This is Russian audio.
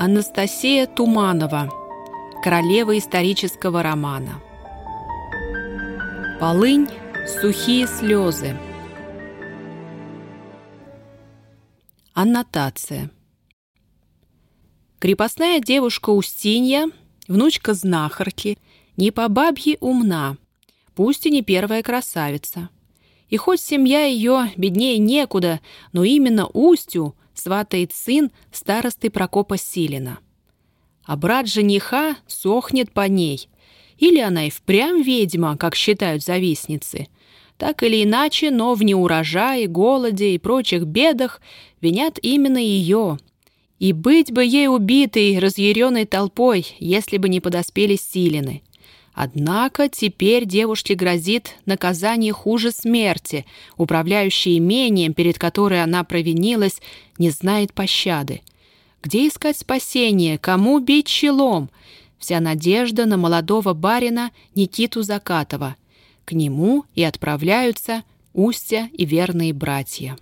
Анастасия Туманова. Королева исторического романа. Полынь. Сухие слезы. Аннотация. Крепостная девушка Устинья, внучка знахарки, не по бабье умна, пусть и не первая красавица. И хоть семья ее беднее некуда, но именно Устью сватает сын старосты Прокопа Силина. А брат жениха сохнет по ней. Или она и впрямь ведьма, как считают завистницы. Так или иначе, но в неурожае, голоде и прочих бедах винят именно ее. И быть бы ей убитой, разъяренной толпой, если бы не подоспели Силины. Однако теперь девушке грозит наказание хуже смерти. Управляющий имением, перед которой она провинилась, не знает пощады. Где искать спасение? Кому бить челом? Вся надежда на молодого барина Никиту Закатова. К нему и отправляются Устя и верные братья.